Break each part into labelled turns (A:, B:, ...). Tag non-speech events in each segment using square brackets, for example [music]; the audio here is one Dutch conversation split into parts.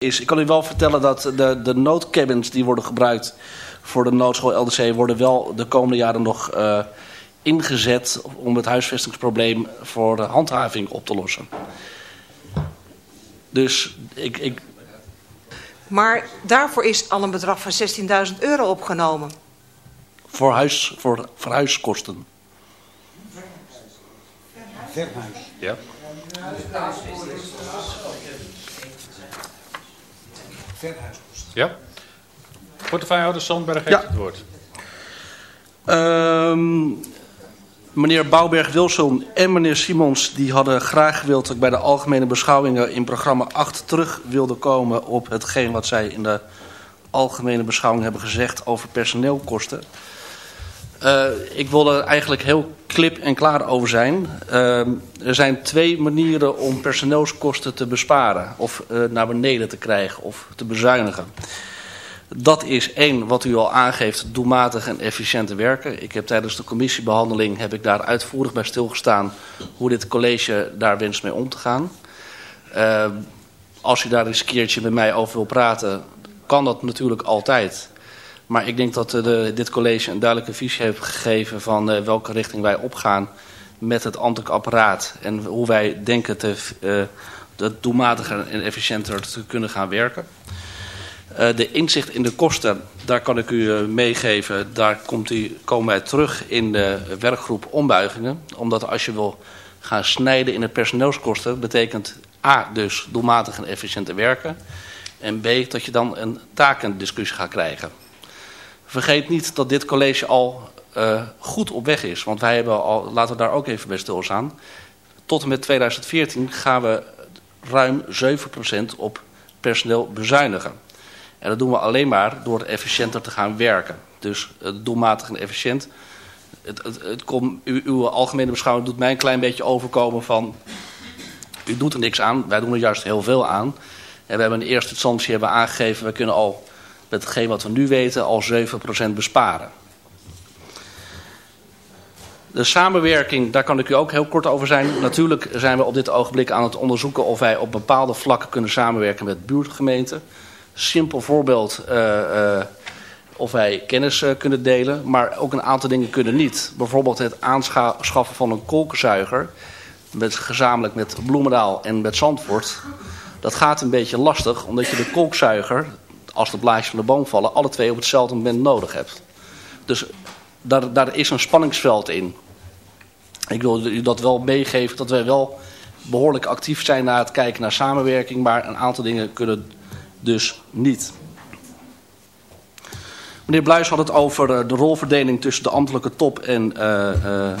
A: is. Ik kan u wel vertellen dat de, de noodcabins die worden gebruikt voor de noodschool LDC... worden wel de komende jaren nog uh, ingezet om het huisvestingsprobleem voor de handhaving op te lossen. Dus ik, ik...
B: Maar daarvoor is al een bedrag van 16.000 euro opgenomen.
A: Voor, huis, voor, voor huiskosten.
C: Verhuis.
D: Ja.
C: Verhuiskosten.
D: Ja. Portefeuillehouder Sandberg heeft
A: Ja.
D: het woord.
A: Ehm, meneer Bouwberg-Wilson en meneer Simons die hadden graag gewild dat ik bij de algemene beschouwingen in programma 8 terug wilde komen op hetgeen wat zij in de algemene beschouwing hebben gezegd over personeelkosten. Eh, ik wil er eigenlijk heel klip en klaar over zijn. Ehm, er zijn twee manieren om personeelskosten te besparen of eh, naar beneden te krijgen of te bezuinigen. Dat is één, wat u al aangeeft, doelmatig en efficiënte werken. Ik heb tijdens de commissiebehandeling heb ik daar uitvoerig bij stilgestaan hoe dit college daar wenst mee om te gaan. Als u daar eens een keertje met mij over wil praten, kan dat natuurlijk altijd. Maar ik denk dat de, dit college een duidelijke visie heeft gegeven van uh, welke richting wij opgaan met het ambtelijk apparaat. En hoe wij denken te, uh, dat doelmatiger en efficiënter te kunnen gaan werken. Uh, de inzicht in de kosten, daar kan ik u meegeven. Daar komt u, komen wij terug in de werkgroep ombuigingen. Omdat als je wil gaan snijden in de personeelskosten... betekent A, dus doelmatig en efficiënter werken. En B, dat je dan een takendiscussie gaat krijgen. Vergeet niet dat dit college al uh, goed op weg is. Want wij hebben al, laten we daar ook even bij stilstaan... tot en met 2014 gaan we ruim 7% op personeel bezuinigen. En dat doen we alleen maar door efficiënter te gaan werken. Dus uh, doelmatig en efficiënt. Het, het, uw algemene beschouwing doet mij een klein beetje overkomen van... U doet er niks aan, wij doen er juist heel veel aan. En we hebben in eerste instantie hebben aangegeven... we kunnen al met hetgeen wat we nu weten al 7% besparen. De samenwerking, daar kan ik u ook heel kort over zijn. Natuurlijk zijn we op dit ogenblik aan het onderzoeken... of wij op bepaalde vlakken kunnen samenwerken met buurtgemeenten simpel voorbeeld uh, uh, of wij kennis uh, kunnen delen. Maar ook een aantal dingen kunnen niet. Bijvoorbeeld het aanschaffen van een kolkenzuiger. Met, gezamenlijk met Bloemendaal en met Zandvoort. Dat gaat een beetje lastig. Omdat je de kolkzuiger, als de blaadjes van de boom vallen... alle twee op hetzelfde moment nodig hebt. Dus daar, daar is een spanningsveld in. Ik wil u dat wel meegeven. Dat wij wel behoorlijk actief zijn naar het kijken naar samenwerking. Maar een aantal dingen kunnen dus niet. Meneer Bluis had het over de rolverdeling tussen de ambtelijke top en uh, uh,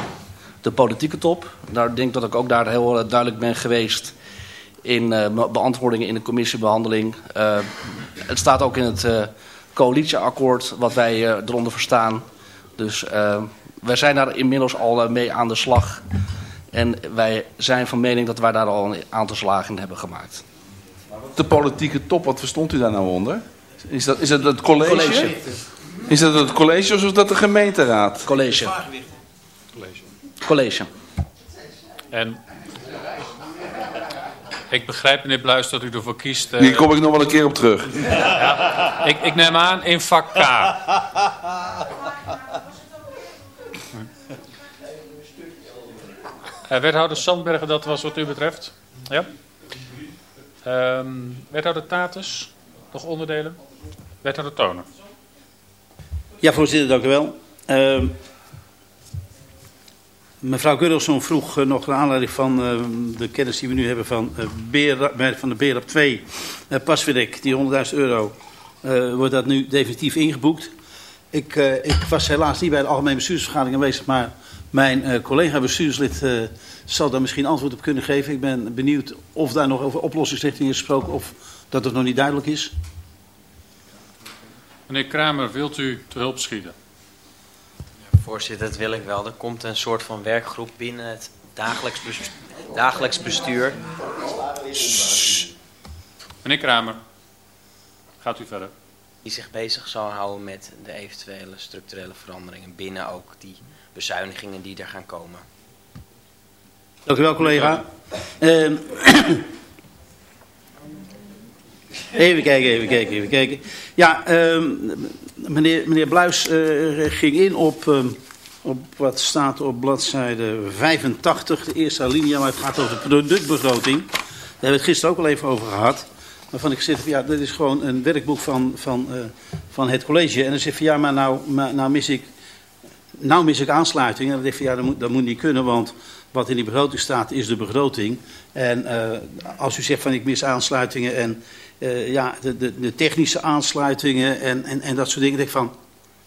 A: de politieke top. Denk ik dat ik ook daar heel duidelijk ben geweest in uh, beantwoordingen in de commissiebehandeling. het staat ook in het coalitieakkoord wat wij eronder verstaan. Dus wij zijn daar inmiddels al mee aan de slag. En wij zijn van mening dat wij daar al een aantal slagen in hebben gemaakt.
E: De politieke top, wat verstond u daar nou onder? Is dat, is dat het college?
A: college?
E: Is dat het college of is dat de gemeenteraad?
A: College.
D: College.
A: College.
D: En ik begrijp, meneer Bluis, dat u ervoor kiest... Uh,
E: Die kom ik nog wel een keer op terug.
D: Ja, ik, ik neem aan in vak K. Uh, wethouder Sandbergen, dat was wat u betreft. Ja. Um, wethouder Tatus, nog onderdelen? Wethouder Tonen.
F: Ja, voorzitter, dank u wel. Uh, mevrouw Gurdelson vroeg uh, nog naar aanleiding van uh, de kennis die we nu hebben van, uh, Beer, van de BRAP 2 uh, Paswerk, die 100.000 euro, wordt dat nu definitief ingeboekt. Ik, ik was helaas niet bij de algemene bestuursvergadering aanwezig, maar mijn collega bestuurslid zal daar misschien antwoord op kunnen geven. Ik ben benieuwd of daar nog over oplossingsrichtingen is gesproken of dat het nog niet duidelijk is.
D: Meneer Kramer, wilt u te hulp schieten?
G: Voorzitter, dat wil ik wel. Er komt een soort van werkgroep binnen het dagelijks bestuur. Dagelijks bestuur.
D: Meneer Kramer, gaat u verder.
G: Die zich bezig zal houden met de eventuele structurele veranderingen binnen ook die bezuinigingen die er gaan komen.
F: Dank u wel, collega. Uh, Even kijken, even kijken, even kijken. Ja, ehm, meneer, meneer Bluis eh, ging in op, ehm, op wat staat op bladzijde 85, de eerste alinea, maar het gaat over de productbegroting. Daar hebben we het gisteren ook al even over gehad. Waarvan ik heb, ja, dit is gewoon een werkboek van, van, eh, van het college. En dan zeg je, ja, maar nou, nou mis ik nou mis ik aansluiting. En dan denk van ja, dat moet, dat moet niet kunnen, want wat in die begroting staat is de begroting. En uh, als u zegt van ik mis aansluitingen en uh, ja, de, de, technische aansluitingen en, en, en dat soort dingen. denk ik van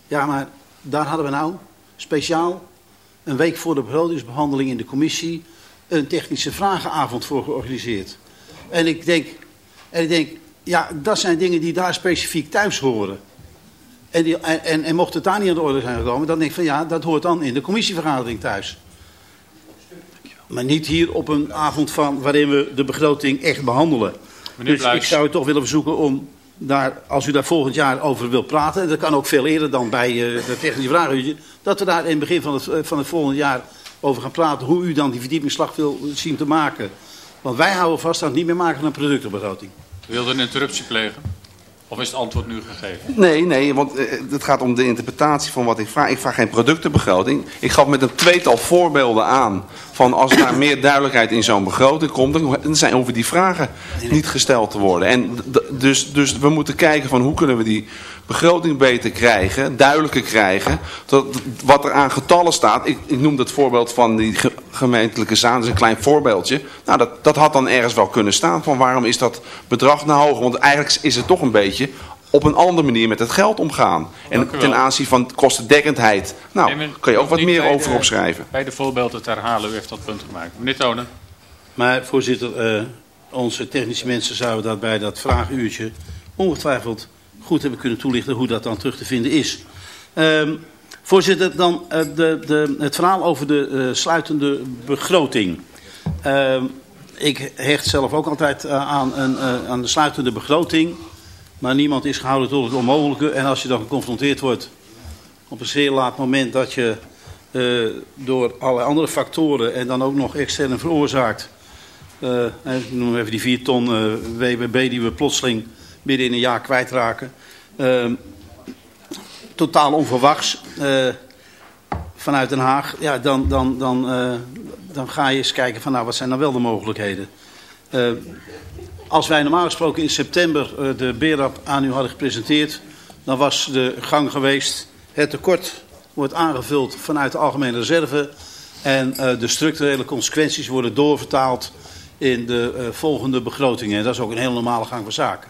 F: ja, maar daar hadden we nou speciaal een week voor de begrotingsbehandeling in de commissie een technische vragenavond voor georganiseerd. En ik denk, en ik denk ja, dat zijn dingen die daar specifiek thuis horen. En, die, en, en, mocht het daar niet aan de orde zijn gekomen, dan denk ik van ja, dat hoort dan in de commissievergadering thuis. Maar niet hier op een avond van, waarin we de begroting echt behandelen. Meneer dus Bluis. ik zou u toch willen verzoeken om daar, als u daar volgend jaar over wilt praten, en dat kan ook veel eerder dan bij uh, de technische vragenuurtje, dat we daar in het begin van het, van het volgende jaar over gaan praten hoe u dan die verdiepingsslag wil zien te maken. Want wij houden vast aan het niet meer maken van een productenbegroting.
D: U wilde een interruptie plegen? Of is het antwoord nu gegeven?
E: Nee, nee, want uh, het gaat om de interpretatie van wat ik vraag. Ik vraag geen productenbegroting. Ik gaf met een tweetal voorbeelden aan van als er meer duidelijkheid in zo'n begroting komt, dan zijn, hoeven die vragen niet gesteld te worden. En dus, dus we moeten kijken van hoe kunnen we die begroting beter krijgen, duidelijker krijgen. Dat, wat er aan getallen staat, ik, ik noem dat voorbeeld van die gemeentelijke zaken, dat is een klein voorbeeldje. Nou, dat, dat had dan ergens wel kunnen staan van waarom is dat bedrag nou hoger. Want eigenlijk is het toch een beetje op een andere manier met het geld omgaan. En ten aanzien van kostendekkendheid. Nou, nee, kan je ook wat meer over de, opschrijven.
D: Bij de voorbeelden te herhalen, u heeft dat punt gemaakt. Meneer Tonen.
F: Maar voorzitter, uh, onze technische mensen zouden dat bij dat vraaguurtje ongetwijfeld goed hebben kunnen toelichten hoe dat dan terug te vinden is. Uh, voorzitter, dan uh, de, de, het verhaal over de uh, sluitende begroting. Ehm, ik hecht zelf ook altijd aan, een, aan de sluitende begroting. Maar niemand is gehouden tot het onmogelijke. En als je dan geconfronteerd wordt op een zeer laat moment dat je uh, door allerlei andere factoren en dan ook nog extern veroorzaakt. Uh, ik noem even die 4 ton uh, WBB die we plotseling midden in een jaar kwijtraken. totaal onverwachts vanuit Den Haag. Ja, dan, dan, dan, dan ga je eens kijken van nou wat zijn dan wel de mogelijkheden. Als wij normaal gesproken in september uh, de BERAP aan u hadden gepresenteerd, dan was de gang geweest. Het tekort wordt aangevuld vanuit de algemene reserve en uh, de structurele consequenties worden doorvertaald in de uh, volgende begrotingen. En dat is ook een hele normale gang van zaken.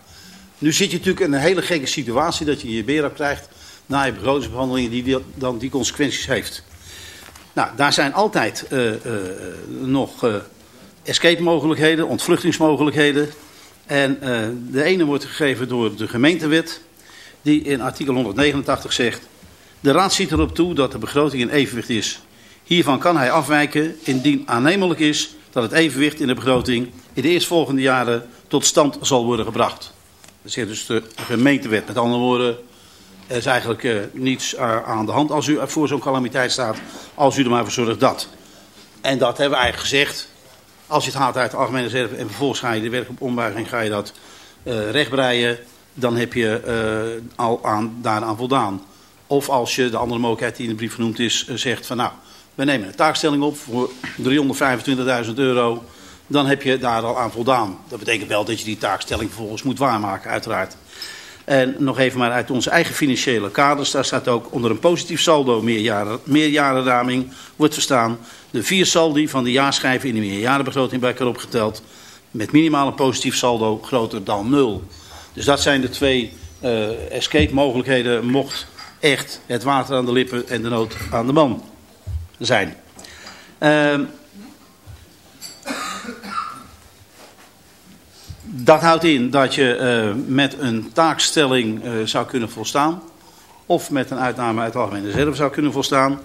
F: Nu zit je natuurlijk in een hele gekke situatie dat je je BERAP krijgt na je begrotingsbehandeling die, dan die consequenties heeft. Nou, daar zijn altijd nog escape mogelijkheden, ontvluchtingsmogelijkheden. En uh, de ene wordt gegeven door de gemeentewet, die in artikel 189 zegt... De raad ziet erop toe dat de begroting in evenwicht is. Hiervan kan hij afwijken indien aannemelijk is dat het evenwicht in de begroting in de eerstvolgende jaren tot stand zal worden gebracht. Dat zegt dus de gemeentewet. Met andere woorden, er is eigenlijk uh, niets uh, aan de hand als u voor zo'n calamiteit staat, als u er maar voor zorgt dat. En dat hebben we eigenlijk gezegd. Als je het haalt uit de algemene reserve en vervolgens ga je de werk op ombuiging ga je dat uh, rechtbreien, dan heb je uh, al aan, daaraan voldaan. Of als je de andere mogelijkheid die in de brief genoemd is, uh, zegt van nou, we nemen een taakstelling op voor 325.000 euro, dan heb je daar al aan voldaan. Dat betekent wel dat je die taakstelling vervolgens moet waarmaken, uiteraard. En nog even maar uit onze eigen financiële kaders. Daar staat ook onder een positief saldo meerjaren, meerjarenraming wordt verstaan. De vier saldi van de jaarschijven in de meerjarenbegroting bij elkaar opgeteld. Met minimaal een positief saldo groter dan nul. Dus dat zijn de twee uh, escape mogelijkheden mocht echt het water aan de lippen en de nood aan de man zijn. Uh, Dat houdt in dat je uh, met een taakstelling uh, zou kunnen volstaan. Of met een uitname uit de algemene reserve zou kunnen volstaan.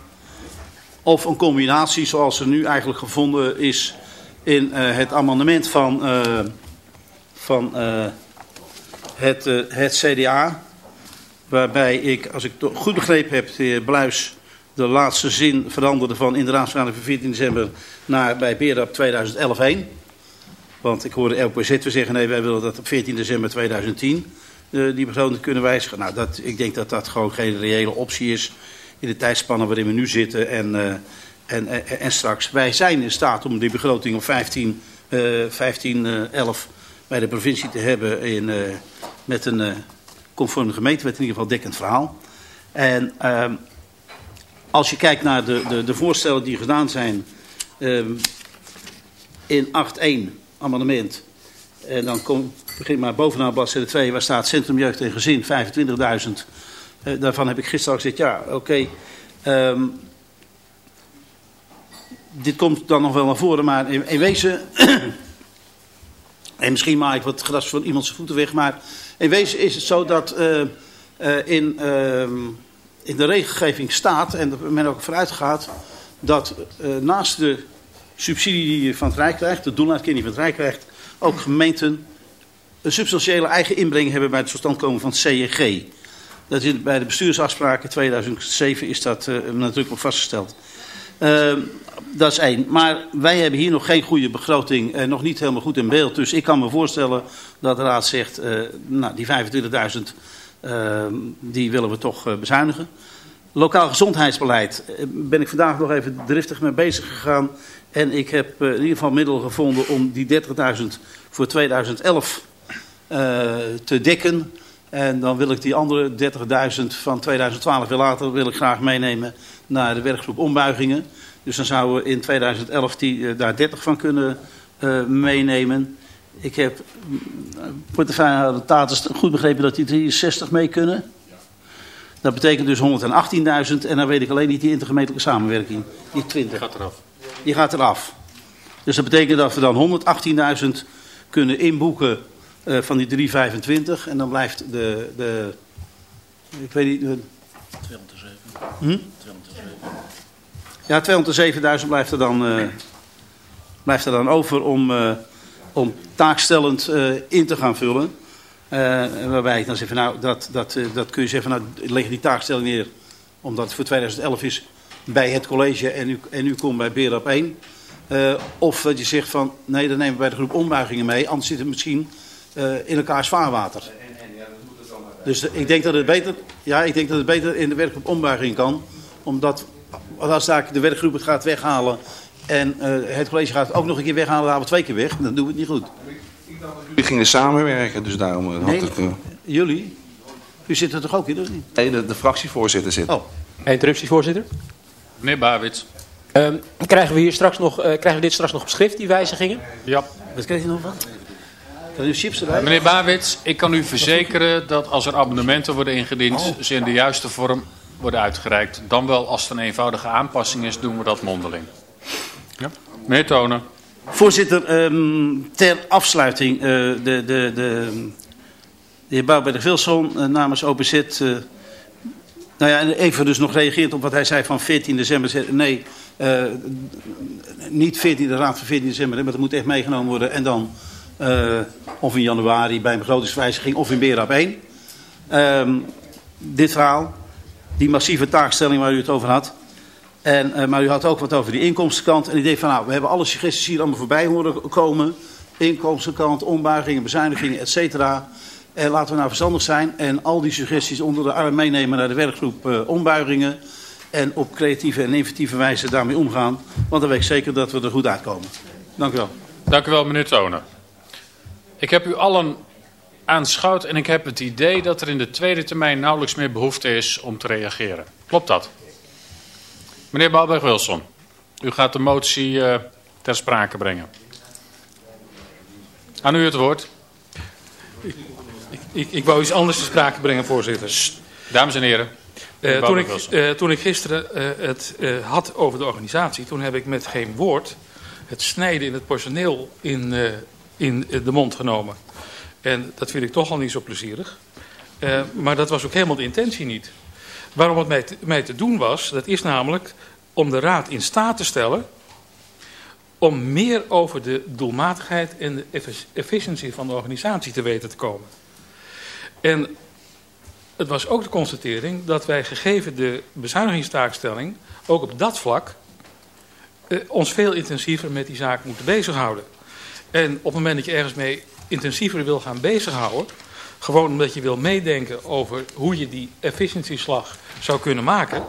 F: Of een combinatie zoals er nu eigenlijk gevonden is in uh, het amendement van, van het, het CDA. Waarbij ik, als ik goed begrepen heb, de Bluis de laatste zin veranderde van in de raadsvergadering van 14 december naar bij BERAP 2011 heen. Want ik hoorde LPZ weer zeggen, nee, wij willen dat op 14 december 2010 eh, die begroting kunnen wijzigen. Nou, dat, ik denk dat dat gewoon geen reële optie is in de tijdspannen waarin we nu zitten en, eh, en, en, en straks. Wij zijn in staat om die begroting op 15, eh 15 eh, 11 bij de provincie te hebben in, eh, met een conforme gemeentewet, in ieder geval dekkend verhaal. En ehm, als je kijkt naar de, de, de voorstellen die gedaan zijn ehm, in 8.1 amendement. En dan kom, begin maar bovenaan bladzijde 2, waar staat Centrum Jeugd en Gezin, 25.000. Eh, daarvan heb ik gisteren al gezegd, ja, oké. ehm, dit komt dan nog wel naar voren, maar in, in wezen... [clears throat] en misschien maak ik wat gras van iemand zijn voeten weg, maar in wezen is het zo dat eh, eh, in, ehm, in de regelgeving staat, en dat men ook vooruit gaat, dat naast de subsidie die je van het Rijk krijgt, de doeluitkering die van het Rijk krijgt, ook gemeenten een substantiële eigen inbreng hebben bij het verstandkomen van het CEG. Dat is bij de bestuursafspraken 2007 is dat uh, natuurlijk ook vastgesteld. Uh, dat is één. Maar wij hebben hier nog geen goede begroting, uh, nog niet helemaal goed in beeld. Dus ik kan me voorstellen dat de raad zegt, uh, nou die 25.000 uh, die willen we toch bezuinigen. Lokaal gezondheidsbeleid ben ik vandaag nog even driftig mee bezig gegaan. En ik heb in ieder geval middelen gevonden om die 30.000 voor 2011 te dekken. En dan wil ik die andere 30.000 van 2012 weer later wil ik graag meenemen naar de werkgroep ombuigingen. Dus dan zouden we in 2011 die, uh, daar 30 van kunnen meenemen. Ik heb portefeuillehouder Tatus goed begrepen dat die 63 mee kunnen. Dat betekent dus 118.000 en dan weet ik alleen niet die intergemeentelijke samenwerking. Die 20.
D: Die gaat eraf.
F: Die gaat eraf. Dus dat betekent dat we dan 118.000 kunnen inboeken uh, van die 325 en dan blijft de, de ik weet niet... De,
D: 207.
F: Hm? 207. Ja, 207.000 blijft er dan, uh, blijft er dan over om, uh, om taakstellend in te gaan vullen. waarbij ik dan zeg van nou, dat, dat, dat kun je zeggen van nou, leg die taakstelling neer, omdat het voor 2011 is bij het college en u, en u komt bij BERAP 1. of dat je zegt van nee, dan nemen we bij de groep ombuigingen mee, anders zit het misschien in elkaars vaarwater. Dus ik denk dat het beter, ja, ik denk dat het beter in de werkgroep ombuiging kan. Omdat als daar de werkgroep het gaat weghalen en uh, het college gaat het ook nog een keer weghalen, dan halen we twee keer weg. Dan doen we het niet goed.
E: Jullie gingen samenwerken, dus daarom had
F: nee,
E: ik... Uh...
F: Jullie? U zit er toch ook in, of niet?
E: Nee, de, de fractievoorzitter zit.
F: Oh.
H: Interruptie, voorzitter.
D: Meneer Bawits.
H: Um, krijgen we hier straks nog, uh, krijgen we dit straks nog op schrift, die wijzigingen?
D: Ja.
F: Wat krijg je nog van? Chips erbij?
D: Meneer Bawits, ik kan u verzekeren dat als er amendementen worden ingediend, oh. ze in de juiste vorm worden uitgereikt. Dan wel als het een eenvoudige aanpassing is, doen we dat mondeling. Ja. Meneer Tonen.
F: Voorzitter, um, ter afsluiting. Uh, de, de, de, de heer Bouwberg Wilson uh, namens OPZ. Uh, nou ja, even dus nog reageert op wat hij zei van 14 december. Nee, niet 14 de raad van 14 december, maar dat moet echt meegenomen worden. En dan of in januari bij een begrotingswijziging of in BERAP 1. Um, dit verhaal die massieve taakstelling waar u het over had. En, uh, maar u had ook wat over die inkomstenkant. En ik denk van nou, we hebben alle suggesties hier allemaal voorbij horen komen. Inkomstenkant, ombuigingen, bezuinigingen, et cetera. En laten we nou verstandig zijn en al die suggesties onder de arm meenemen naar de werkgroep uh, ombuigingen. En op creatieve en inventieve wijze daarmee omgaan. Want dan weet ik zeker dat we er goed uitkomen. Dank u wel.
D: Dank u wel, meneer Tonen. Ik heb u allen aanschouwt en ik heb het idee dat er in de tweede termijn nauwelijks meer behoefte is om te reageren. Klopt dat? Meneer Bouwberg-Wilson, u gaat de motie uh, ter sprake brengen. Aan u het woord.
I: Ik, ik, ik wou iets anders ter sprake brengen, voorzitter.
D: Sst, dames en heren.
I: Uh, toen, ik, uh, toen ik gisteren het had over de organisatie, toen heb ik met geen woord het snijden in het personeel in, in de mond genomen. En dat vind ik toch al niet zo plezierig. Maar dat was ook helemaal de intentie niet. Waarom het mij te, mij te doen was, dat is namelijk om de raad in staat te stellen... om meer over de doelmatigheid en de efficiëntie van de organisatie te weten te komen. En het was ook de constatering dat wij gegeven de bezuinigingstaakstelling... ook op dat vlak uh, ons veel intensiever met die zaak moeten bezighouden. En op het moment dat je ergens mee intensiever wil gaan bezighouden, gewoon omdat je wil meedenken over hoe je die efficiëntieslag zou kunnen maken,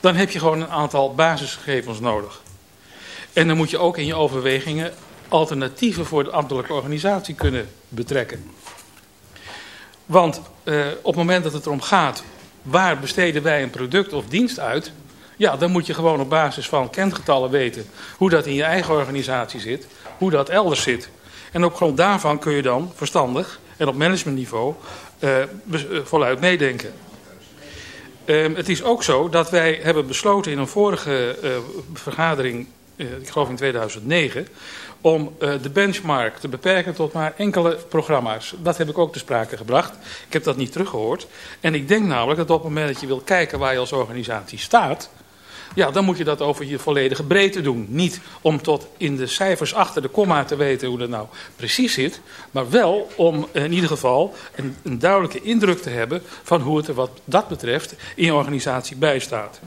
I: dan heb je gewoon een aantal basisgegevens nodig. En dan moet je ook in je overwegingen alternatieven voor de ambtelijke organisatie kunnen betrekken. Want eh, op het moment dat het erom gaat, waar besteden wij een product of dienst uit... ja, dan moet je gewoon op basis van kentgetallen weten hoe dat in je eigen organisatie zit, hoe dat elders zit. En op grond daarvan kun je dan verstandig en op managementniveau uh, voluit meedenken. Uh, het is ook zo dat wij hebben besloten in een vorige vergadering, ik geloof in 2009, om uh, de benchmark te beperken tot maar enkele programma's. Dat heb ik ook te sprake gebracht. Ik heb dat niet teruggehoord. En ik denk namelijk dat op het moment dat je wil kijken waar je als organisatie staat... Ja, dan moet je dat over je volledige breedte doen. Niet om tot in de cijfers achter de komma te weten hoe dat nou precies zit. Maar wel om in ieder geval een, een duidelijke indruk te hebben van hoe het er wat dat betreft in je organisatie bijstaat.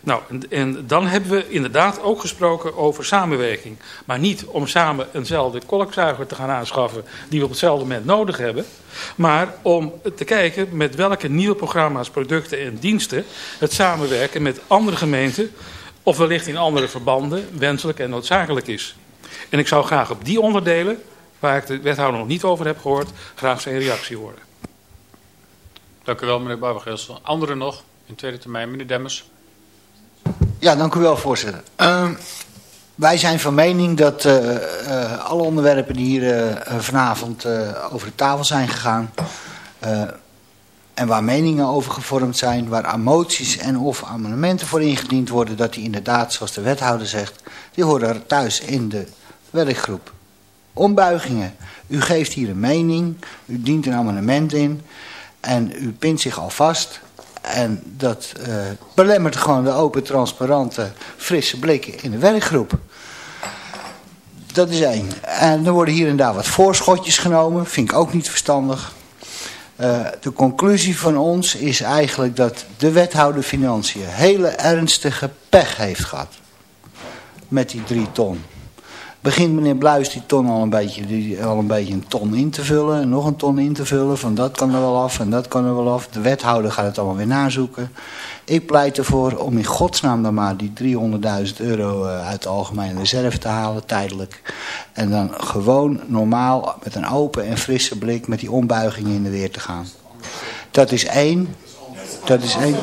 I: Nou, en, dan hebben we inderdaad ook gesproken over samenwerking. Maar niet om samen eenzelfde kolkzuiger te gaan aanschaffen die we op hetzelfde moment nodig hebben. Maar om te kijken met welke nieuwe programma's, producten en diensten het samenwerken met andere gemeenten of wellicht in andere verbanden wenselijk en noodzakelijk is. En ik zou graag op die onderdelen, waar ik de wethouder nog niet over heb gehoord, graag zijn reactie horen.
D: Dank u wel, meneer Barbergelsel. Anderen nog in tweede termijn, meneer Demmers.
J: Ja, dank u wel, voorzitter. Uh, wij zijn van mening dat uh, uh, alle onderwerpen die hier uh, vanavond over de tafel zijn gegaan... en waar meningen over gevormd zijn, waar moties en of amendementen voor ingediend worden... dat die inderdaad, zoals de wethouder zegt, die horen thuis in de werkgroep. Ombuigingen. U geeft hier een mening, u dient een amendement in en u pint zich al vast... En dat uh, belemmert gewoon de open, transparante, frisse blik in de werkgroep. Dat is één. En er worden hier en daar wat voorschotjes genomen. Vind ik ook niet verstandig. Uh, de conclusie van ons is eigenlijk dat de wethouder Financiën hele ernstige pech heeft gehad. Met die drie ton begint meneer Bluis die ton al een beetje, die, al een beetje een ton in te vullen. En nog een ton in te vullen. Van dat kan er wel af en dat kan er wel af. De wethouder gaat het allemaal weer nazoeken. Ik pleit ervoor om in godsnaam dan maar die 300.000 euro uit de algemene reserve te halen, tijdelijk. En dan gewoon normaal met een open en frisse blik met die ombuigingen in de weer te gaan. Dat is één. Dat is één.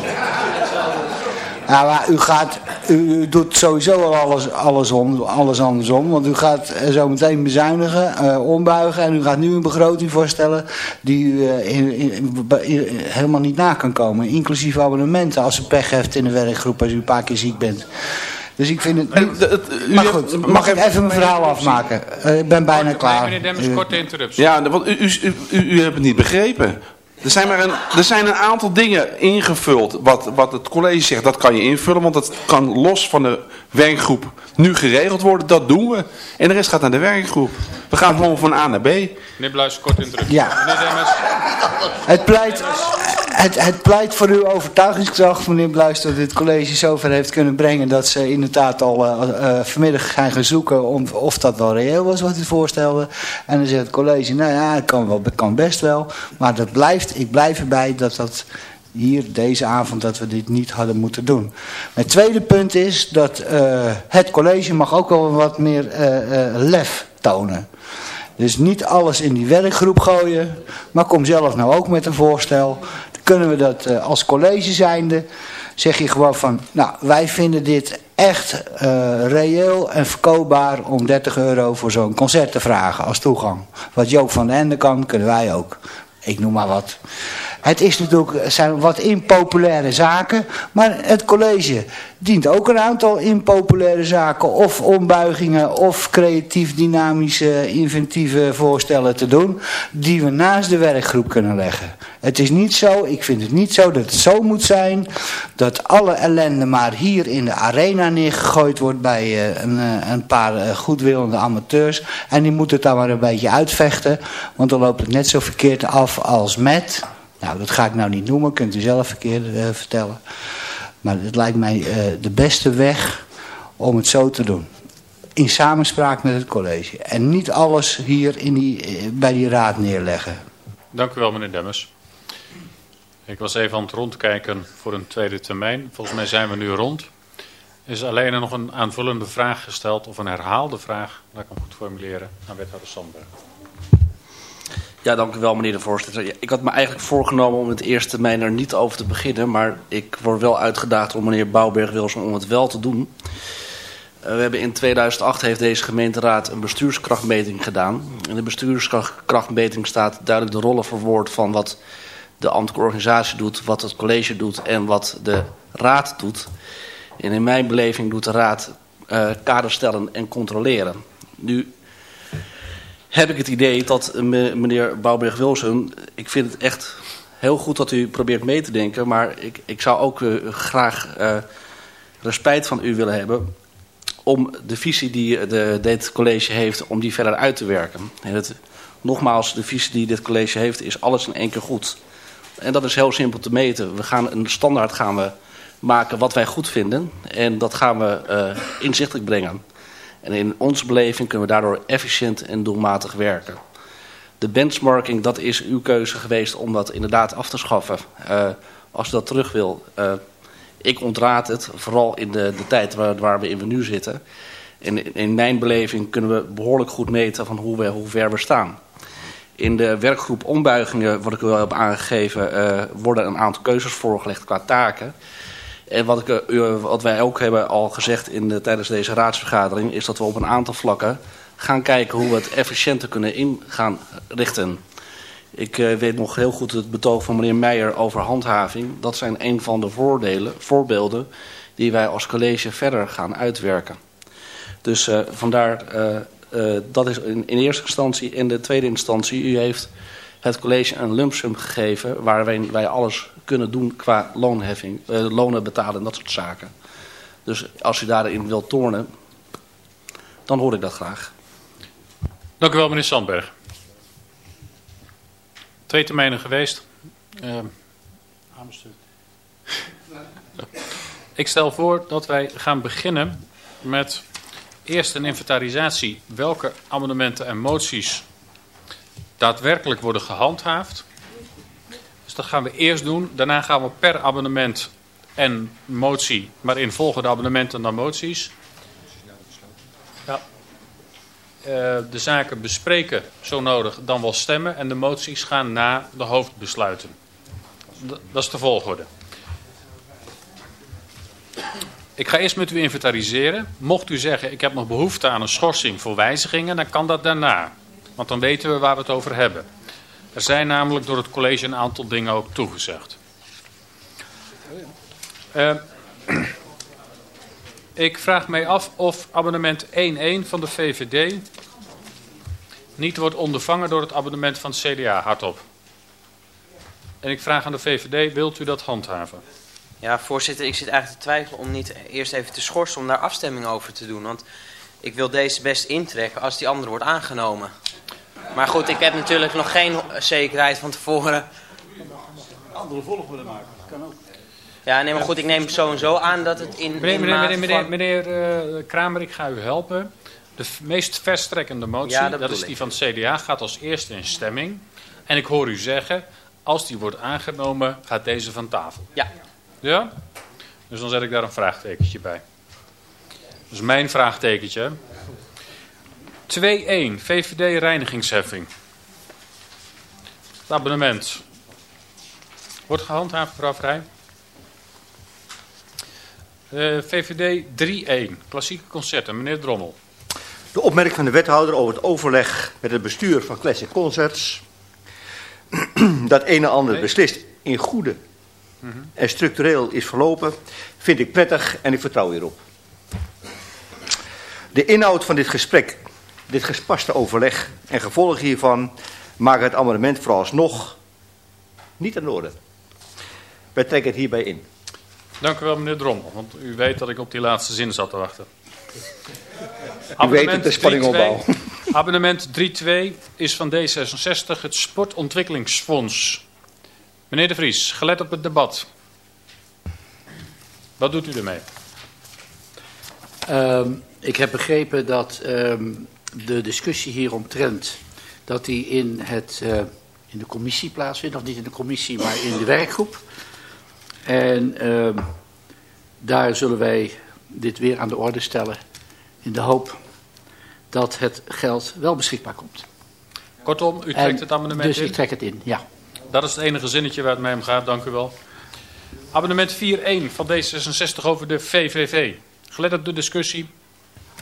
J: Nou, maar u gaat, u, u, doet sowieso al alles, alles, om, alles andersom. Want u gaat zo meteen bezuinigen, uh, ombuigen. En u gaat nu een begroting voorstellen die u uh, in, in, in, helemaal niet na kan komen. Inclusief abonnementen als u pech heeft in de werkgroep als u een paar keer ziek bent. Dus ik vind het... Nu, maar goed, mag ik even mijn verhaal afmaken? Uh, ik ben bijna klaar.
D: Meneer Demmers, korte interruptie.
E: Ja, want u, u, u, u hebt het niet begrepen. Er zijn, maar een, er zijn een aantal dingen ingevuld. Wat, wat het college zegt, dat kan je invullen. Want dat kan los van de werkgroep nu geregeld worden. Dat doen we. En de rest gaat naar de werkgroep. We gaan gewoon van A naar B.
D: Meneer Bluis, kort indruk.
J: Ja.
D: Meneer Demmers.
J: Het pleit, het, het pleit voor uw overtuigingskracht, meneer Bluis, dat dit college zover heeft kunnen brengen dat ze inderdaad al uh, uh, vanmiddag gaan gaan zoeken om, of dat wel reëel was wat u voorstelde. En dan zegt het college, nou ja, het kan, wel, kan best wel. Maar dat blijft, ik blijf erbij dat dat hier deze avond dat we dit niet hadden moeten doen. Het tweede punt is dat uh, het college mag ook wel wat meer lef tonen. Dus niet alles in die werkgroep gooien, maar kom zelf nou ook met een voorstel. Kunnen we dat uh, als college zijnde, zeg je gewoon van, nou wij vinden dit echt uh, reëel en verkoopbaar om 30 euro voor zo'n concert te vragen als toegang. Wat Joop van den Ende kan, kunnen wij ook. Ik noem maar wat. Het is natuurlijk, zijn wat impopulaire zaken, maar het college dient ook een aantal impopulaire zaken of ombuigingen of creatief dynamische inventieve voorstellen te doen die we naast de werkgroep kunnen leggen. Het is niet zo, ik vind het niet zo dat het zo moet zijn dat alle ellende maar hier in de arena neergegooid wordt bij uh, een, uh, een, paar goedwillende amateurs en die moeten het dan maar een beetje uitvechten, want dan loopt het net zo verkeerd af als met... Nou, dat ga ik nou niet noemen, kunt u zelf verkeerd uh, vertellen. Maar het lijkt mij uh, de beste weg om het zo te doen. in samenspraak met het college. En niet alles hier in die, eh, bij die raad neerleggen.
D: Dank u wel, meneer Demmers. Ik was even aan het rondkijken voor een tweede termijn. Volgens mij zijn we nu rond. Is alleen nog een aanvullende vraag gesteld, of een herhaalde vraag, laat ik hem goed formuleren, aan wethouder Sandberg.
A: Ja, dank u wel, meneer de voorzitter. Ik had me eigenlijk voorgenomen om het eerste termijn er niet over te beginnen. Maar ik word wel uitgedaagd om meneer Bouwberg-Wilson om het wel te doen. Uh, we hebben in 2008 heeft deze gemeenteraad een bestuurskrachtmeting gedaan. In de bestuurskrachtmeting staat duidelijk de rollen verwoord van wat de ambtelijke organisatie doet, wat het college doet en wat de raad doet. En in mijn beleving doet de raad uh, kaders stellen en controleren. Nu heb ik het idee dat uh, meneer Bouwberg-Wilson... ik vind het echt heel goed dat u probeert mee te denken... maar ik, ik zou ook uh, graag uh, respect van u willen hebben... om de visie die de, dit college heeft, om die verder uit te werken. En het, nogmaals, de visie die dit college heeft is alles in één keer goed. En dat is heel simpel te meten. We gaan een standaard gaan we maken wat wij goed vinden. En dat gaan we inzichtelijk brengen. En in onze beleving kunnen we daardoor efficiënt en doelmatig werken. De benchmarking, dat is uw keuze geweest om dat inderdaad af te schaffen. Uh, als u dat terug wil, uh, ik ontraad het, vooral in de, de tijd waar, we in we nu zitten. En in mijn beleving kunnen we behoorlijk goed meten van hoe, we, hoe ver we staan. In de werkgroep ombuigingen, wat ik u wel heb aangegeven, uh, worden een aantal keuzes voorgelegd qua taken. En wat, ik, uh, wat wij ook hebben al gezegd in de, tijdens deze raadsvergadering... is dat we op een aantal vlakken gaan kijken hoe we het efficiënter kunnen in gaan richten. Ik uh, weet nog heel goed het betoog van meneer Meijer over handhaving. Dat zijn een van de voordelen, voorbeelden die wij als college verder gaan uitwerken. Dus vandaar, dat is in, in eerste instantie. In de tweede instantie, u heeft het college een lump sum gegeven... waar wij, alles kunnen doen qua loonheffing, uh, lonen betalen en dat soort zaken. Dus als u daarin wilt tornen, dan hoor ik dat graag.
D: Dank u wel, meneer Sandberg. Twee termijnen geweest. Uh, ik stel voor dat wij gaan beginnen met eerst een inventarisatie welke amendementen en moties daadwerkelijk worden gehandhaafd. Dus dat gaan we eerst doen. Daarna gaan we per abonnement en motie, maar in volgende abonnementen dan moties. Ja. Uh, de zaken bespreken, zo nodig, dan wel stemmen. En de moties gaan na de hoofdbesluiten. Dat is de volgorde. Ik ga eerst met u inventariseren. Mocht u zeggen, ik heb nog behoefte aan een schorsing voor wijzigingen, dan kan dat daarna. Want dan weten we waar we het over hebben. Er zijn namelijk door het college een aantal dingen ook toegezegd. Uh, [clears throat] ik vraag mij af of abonnement 1.1 van de VVD niet wordt ondervangen door het abonnement van CDA. Hardop. En ik vraag aan de VVD, wilt u dat handhaven?
G: Ja, voorzitter, ik zit eigenlijk te twijfelen om niet eerst even te schorsen om daar afstemming over te doen. Want ik wil deze best intrekken als die andere wordt aangenomen. Maar goed, ik heb natuurlijk nog geen zekerheid van tevoren.
F: Andere volgorde maken, kan ook.
G: Ja, nee, maar goed, ik neem sowieso aan dat het in,
D: meneer,
G: in
D: meneer, meneer, meneer,
G: van...
D: meneer uh, Kramer, ik ga u helpen. De meest verstrekkende motie,
G: Ja,
D: dat,
G: dat
D: is die van het CDA, gaat als eerste in stemming. En ik hoor u zeggen, als die wordt aangenomen, gaat deze van tafel.
G: Ja.
D: Ja? Dus dan zet ik daar een vraagtekentje bij. Dus mijn vraagtekentje. 2.1, VVD reinigingsheffing. Het abonnement. Wordt gehandhaafd, mevrouw Vrij? Uh, VVD 3.1, klassieke concerten. Meneer Drommel.
K: De opmerking van de wethouder over het overleg met het bestuur van Classic Concerts. [clears throat] dat een en ander
D: Nee.
K: beslist in goede en structureel is verlopen, vind ik prettig en ik vertrouw hierop. De inhoud van dit gesprek, dit gespaste overleg en gevolgen hiervan maken het amendement vooralsnog niet aan de orde. Wij trekken het hierbij in.
D: Dank u wel, meneer Drommel. Want u weet dat ik op die laatste zin zat te wachten.
K: U weet het, de spanning
D: 3.2.
K: opbouw.
D: Abonnement 3.2 is van D66 het Sportontwikkelingsfonds. Meneer De Vries, gelet op het debat. Wat doet u ermee?
L: Ehm, ik heb begrepen dat ehm, de discussie hieromtrent... dat die in, het, eh, in de commissie plaatsvindt. Of niet in de commissie, maar in de werkgroep. En ehm, daar zullen wij dit weer aan de orde stellen... in de hoop dat het geld wel beschikbaar komt.
D: Kortom, u trekt het amendement
L: dus
D: in?
L: ik trek het in, ja.
D: Dat is het enige zinnetje waar het mij om gaat, dank u wel. Amendement 4.1 van D66 over de VVV. Gelet op de discussie.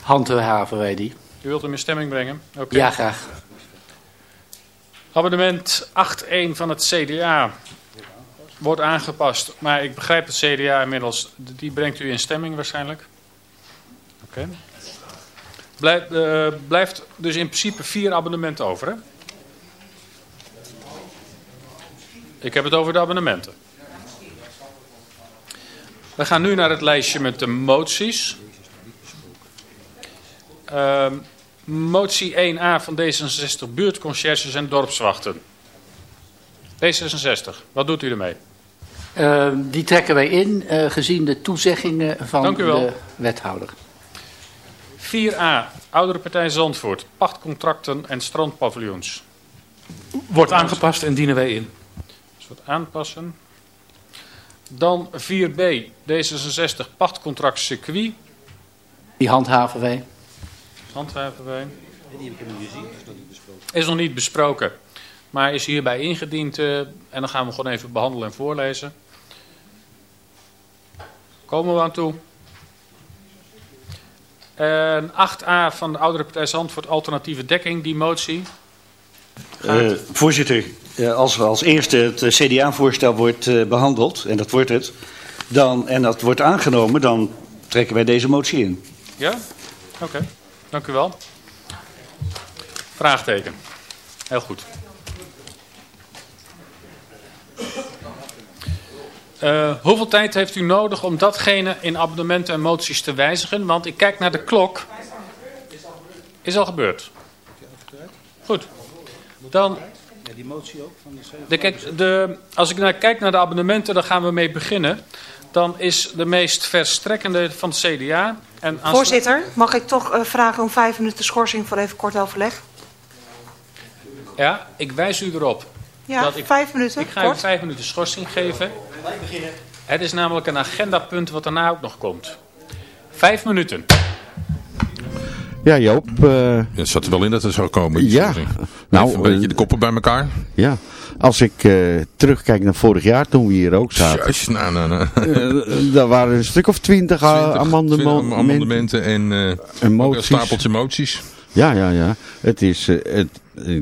L: Handhaven wij die.
D: U wilt hem in stemming brengen? Oké.
L: Ja, graag.
D: Amendement 8.1 van het CDA wordt aangepast. Maar ik begrijp het CDA inmiddels. Die brengt u in stemming waarschijnlijk. Oké. Blijft, eh, blijft dus in principe vier abonnementen over, hè? Ik heb het over de abonnementen. We gaan nu naar het lijstje met de moties. Ehm, motie 1a van D66, buurtconciërges en dorpswachten. D66, wat doet u ermee?
L: Ehm, die trekken wij in, eh, gezien de toezeggingen van
D: Dank u wel.
L: de wethouder.
D: 4a, Oudere Partij Zandvoort, pachtcontracten en strandpaviljoens.
I: Wordt aangepast en dienen wij in.
D: Dus wat aanpassen. Dan 4b, D66, pachtcontract circuit.
L: Die handhaven wij.
D: Handhaven wij. Is nog niet besproken, maar is hierbij ingediend. eh, en dan gaan we gewoon even behandelen en voorlezen. Komen we aan toe. En 8a van de Oudere Partij Zandvoort, alternatieve dekking, die motie.
M: Eh, voorzitter, eh, als als eerste het CDA-voorstel wordt eh, behandeld, en dat wordt het, dan, en dat wordt aangenomen, dan trekken wij deze motie in.
D: Ja? Oké, dank u wel. Vraagteken. Heel goed. Eh, hoeveel tijd heeft u nodig om datgene in abonnementen en moties te wijzigen? Want ik kijk naar de klok. Is al gebeurd. Goed. Dan,
F: Ja, die motie ook van de
D: de, kijk, de, als ik naar, kijk naar de abonnementen, daar gaan we mee beginnen. Dan is de meest verstrekkende van het CDA. En als-
B: Voorzitter, mag ik toch eh, vragen om vijf minuten schorsing voor even kort overleg?
D: Ja, ik wijs u erop.
B: Ja,
D: dat ik,
B: vijf minuten,
D: Ik ga u vijf minuten schorsing geven. Het is namelijk een agendapunt wat daarna ook nog komt. Vijf minuten.
N: Ja, Joop. eh,
O: Het zat er wel in dat het zou komen.
N: Ja. Nou,
O: Even een beetje
N: eh,
O: de koppen bij elkaar.
N: ja, als ik eh, terugkijk naar vorig jaar toen we hier ook zaten.
O: Juist, nou, nou, nou.
N: eh, daar waren een stuk of twintig
O: 20
N: amendementen.
O: 20 amendementen en,
N: En
O: een stapeltje moties.
N: Ja, ja, ja. Het is, het,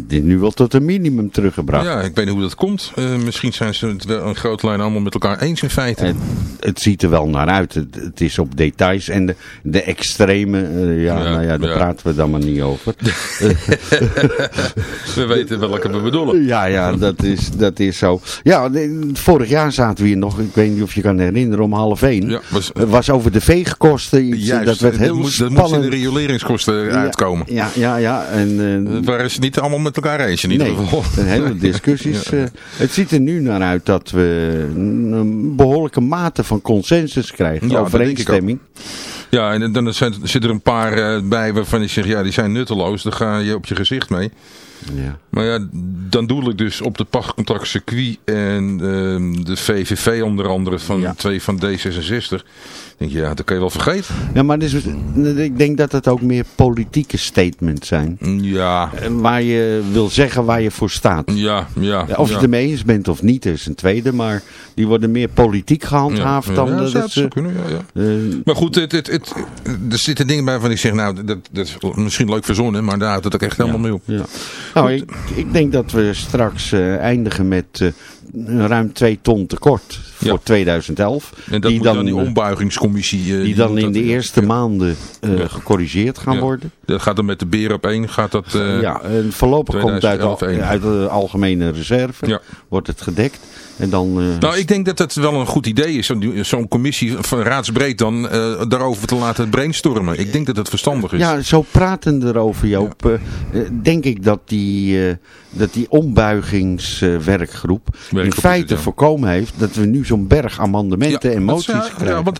N: is nu wel tot een minimum teruggebracht.
O: Ja, ik weet niet hoe dat komt. Eh, misschien zijn ze het wel een grote lijn allemaal met elkaar eens in feite.
N: Het, het ziet er wel naar uit. Het, het is op details en de, de extreme, eh, ja,
O: Ja,
N: nou ja, daar
O: ja.
N: praten we dan maar niet over. [laughs]
O: we weten welke we bedoelen.
N: Ja, ja, dat is, dat is zo. Ja, vorig jaar zaten we hier nog, ik weet niet of je kan herinneren, om half één.
O: Ja, was-
N: over de veegkosten. Iets,
O: Juist,
N: dat werd heel
O: moet, dat moet in de rioleringskosten uitkomen.
N: Ja, ja, ja. En, eh,
O: Dat waren ze niet allemaal met elkaar eens in ieder
N: nee,
O: geval. [laughs]
N: een hele discussies. [laughs]
O: Ja.
N: eh, het ziet er nu naar uit dat we een behoorlijke mate van consensus krijgen.
O: Ja,
N: overeenstemming.
O: Ja, en dan zitten er een paar eh, bij waarvan ik zeg, ja, die zijn nutteloos. Daar ga je op je gezicht mee.
N: Ja.
O: Maar ja, dan doel ik dus op de pachtcontract circuit en ehm, de VVV onder andere van twee van D66. denk je, ja, dat kan je wel vergeten.
N: Ja, maar dus, ik denk dat het ook meer politieke statements zijn.
O: Ja.
N: Eh, Waar je wil zeggen waar je voor staat.
O: Ja, ja.
N: Of je
O: ja.
N: het ermee eens bent of niet, is een tweede. Maar die worden meer politiek gehandhaafd
O: Ja,
N: dan
O: ja,
N: dat
O: zou
N: ze...
O: kunnen, ja, ja.
N: eh,
O: Maar goed, het, het, het, er zitten dingen bij van ik zeg, nou, dat, dat is misschien leuk verzonnen, maar daar houdt het ook echt helemaal mee op.
N: Ja. Nou, ik, ik denk dat we straks eh, eindigen met eh, ruim 2 ton tekort voor
O: Ja.
N: 2011.
O: En dat moet dan die
N: eh,
O: ombuigingscommissie... eh,
N: die dan in de eerste maanden eh, gecorrigeerd gaan worden.
O: Dat gaat dan met de beer op één, gaat dat... eh,
N: ja, en voorlopig komt het uit,
O: 2011
N: de-
O: één.
N: uit de algemene reserve. Wordt het gedekt. En dan... eh,
O: Nou, ik denk dat het wel een goed idee is, zo'n commissie van raadsbreed dan eh, daarover te laten brainstormen. Ik denk dat het verstandig is.
N: Ja, zo praten erover Joop. eh, eh, denk ik dat die, dat die ombuigingswerkgroep in feite
O: ja.
N: voorkomen heeft dat we nu zo'n berg amendementen en moties krijgen.
O: ja, want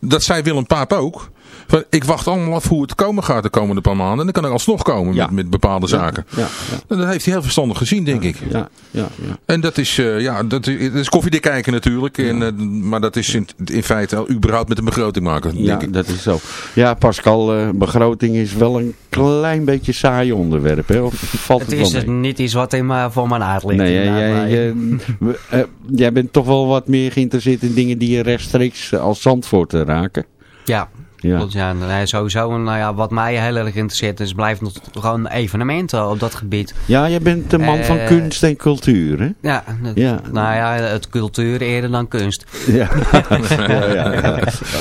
O: dat zei Willem Paap ook. Van, Ik wacht allemaal af hoe het komen gaat de komende paar maanden. En dan kan ik alsnog komen met, met bepaalde zaken.
N: Ja,
O: En dat heeft hij heel verstandig gezien, denk ik.
N: ja, ja, ja.
O: En dat is, eh, ja, dat is, dat is koffiedik kijken natuurlijk. En, eh, maar dat is in, in feite al überhaupt met een begroting maken,
N: Ja,
O: denk ik.
N: dat is zo. Ja, Pascal, eh, begroting is wel een klein beetje saai onderwerp, hè? Of [laughs] valt het,
P: Het is niet iets wat in voor mijn aard ligt.
N: Nee, jij, [laughs] jij, bent toch wel wat meer geïnteresseerd in dingen die je rechtstreeks als Zandvoort eh, raken.
P: Ja,
N: Ja.
P: klopt, ja. Nee, sowieso. Nou ja, wat mij heel erg interesseert is, blijft nog gewoon evenementen op dat gebied.
N: Ja, jij bent de man van
P: Eh,
N: kunst en cultuur, hè?
P: Ja, het-
N: Ja.
P: nou ja, het cultuur eerder dan kunst.
N: Ja, [laughs] ja, ja, ja.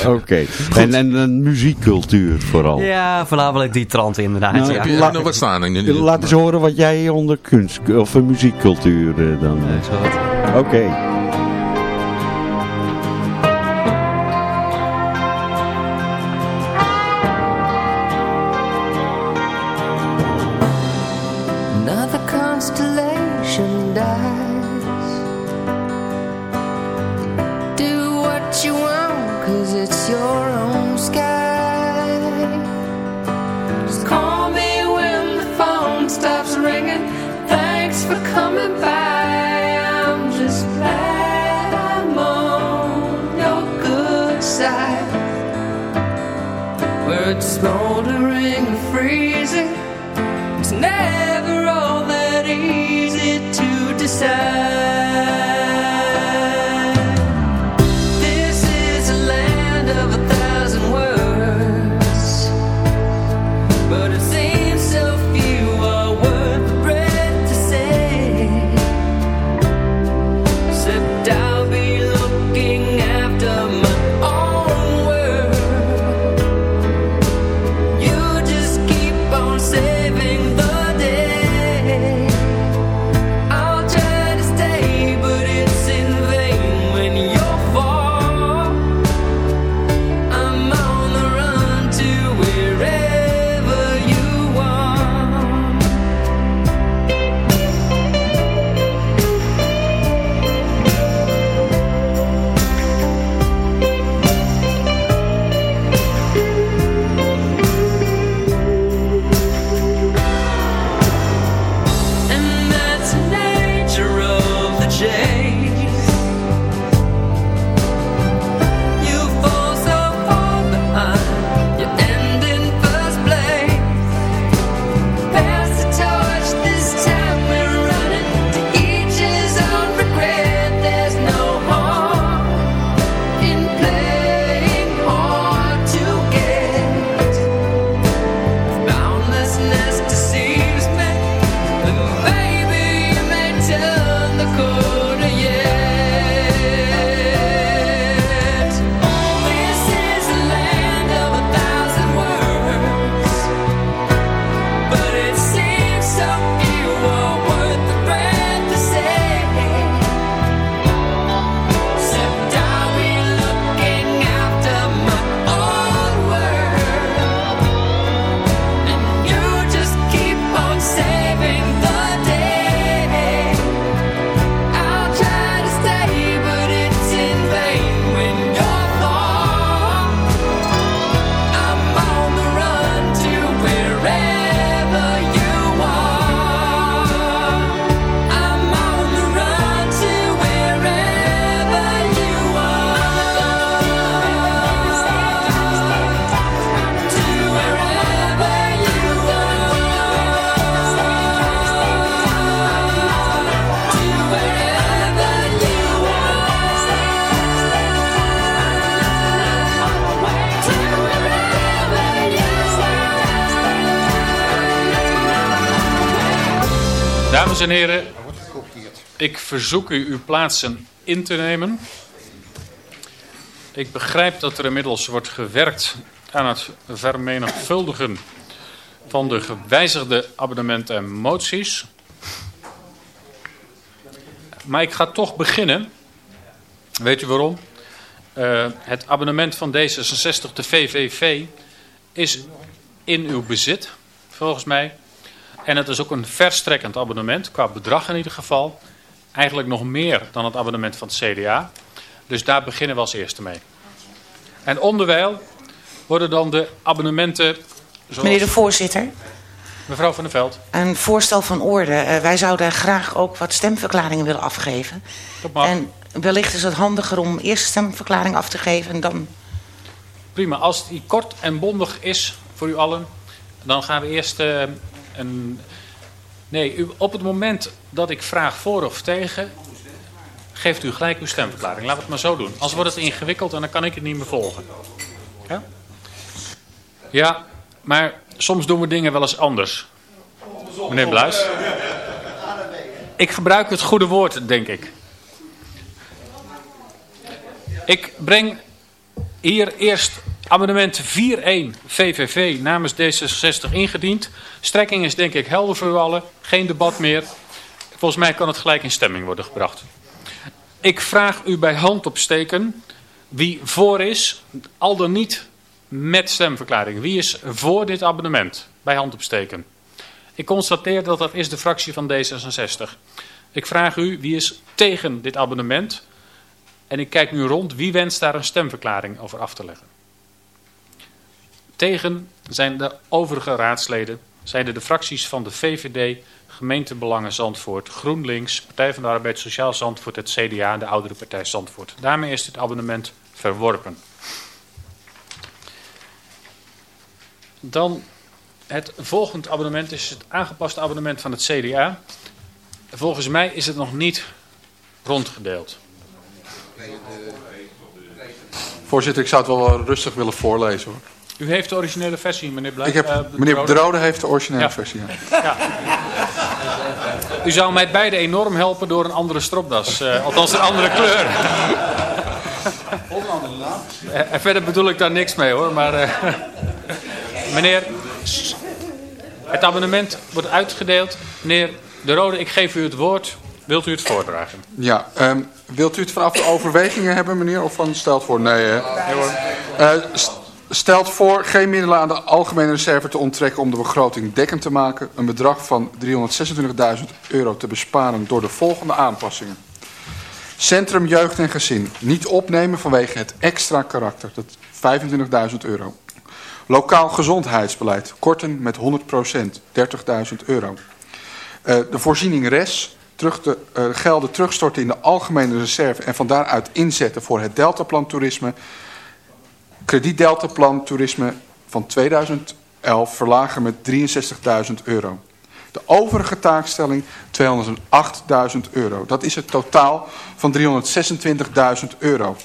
N: oké. En, en, en muziekcultuur vooral.
P: Ja, voornamelijk die trant inderdaad.
N: Nou,
P: ja.
O: Heb je nog wat staan? in- in-
N: Laat eens horen wat jij onder kunst of muziekcultuur eh, dan. eh. Oké.
Q: sun.
D: Dames en heren, ik verzoek u uw plaatsen in te nemen. Ik begrijp dat er inmiddels wordt gewerkt aan het vermenigvuldigen van de gewijzigde abonnementen en moties. Maar ik ga toch beginnen. Weet u waarom? Eh, het abonnement van D66, de VVV, is in uw bezit, volgens mij. En het is ook een verstrekkend abonnement, qua bedrag in ieder geval. Eigenlijk nog meer dan het abonnement van het CDA. Dus daar beginnen we als eerste mee. En onderwijl worden dan de abonnementen... Zoals...
R: Meneer de voorzitter,
D: Mevrouw van der Veld.
R: een voorstel van orde. Eh, wij zouden graag ook wat stemverklaringen willen afgeven.
D: Dat mag.
R: En wellicht is het handiger om eerst een stemverklaring af te geven en dan...
D: Prima, als die kort en bondig is voor u allen, dan gaan we eerst eh, een... Nee, op het moment dat ik vraag voor of tegen, geeft u gelijk uw stemverklaring. We het maar zo doen. Anders wordt het ingewikkeld en dan kan ik het niet meer volgen. Ja? Ja, maar soms doen we dingen wel eens anders. Meneer Bluis. Ik gebruik het goede woord, denk ik. Ik breng hier eerst amendement 4.1 VVV namens D66 ingediend. Strekking is denk ik helder voor u allen. Geen debat meer. Volgens mij kan het gelijk in stemming worden gebracht. Ik vraag u bij hand opsteken wie voor is, al dan niet met stemverklaring. Wie is voor dit abonnement? Bij hand opsteken. Ik constateer dat dat is de fractie van D66. Ik vraag u wie is tegen dit abonnement? En ik kijk nu rond, wie wenst daar een stemverklaring over af te leggen? Tegen zijn de overige raadsleden, er de fracties van de VVD, Gemeentebelangen Zandvoort, GroenLinks, Partij van de Arbeid Sociaal Zandvoort, het CDA en de Oudere Partij Zandvoort. Daarmee is dit abonnement verworpen. Dan het volgende abonnement is het aangepaste abonnement van het CDA. Volgens mij is het nog niet rondgedeeld.
S: Voorzitter, ik zou het wel rustig willen voorlezen hoor.
D: U heeft de originele versie, meneer Bluis.
S: Ik heb,
D: eh,
S: meneer De Rode heeft de originele
D: Ja.
S: versie. Ja.
D: U zou mij beide enorm helpen door een andere stropdas. eh, althans een andere kleur. Eh, En verder bedoel ik daar niks mee hoor. Maar meneer, het abonnement wordt uitgedeeld. Meneer De Rode, ik geef u het woord. Wilt u het voordragen?
S: Ja, ehm, wilt u het vanaf de overwegingen hebben, meneer? Of van stelt voor? Nee, hè? Eh, st- stelt voor geen middelen aan de algemene reserve te onttrekken om de begroting dekkend te maken. Een bedrag van 326.000 euro te besparen door de volgende aanpassingen. Centrum Jeugd en Gezin. Niet opnemen vanwege het extra karakter. Dat 25.000 euro. Lokaal gezondheidsbeleid. Korten met 100%. 30.000 euro. Eh, de voorziening RES. Terug de, eh, gelden terugstorten in de algemene reserve en van daaruit inzetten voor het deltaplan toerisme. Kredietdeltaplan toerisme van 2011 verlagen met 63.000 euro. De overige taakstelling 208.000 euro. Dat is het totaal van 326.000 euro.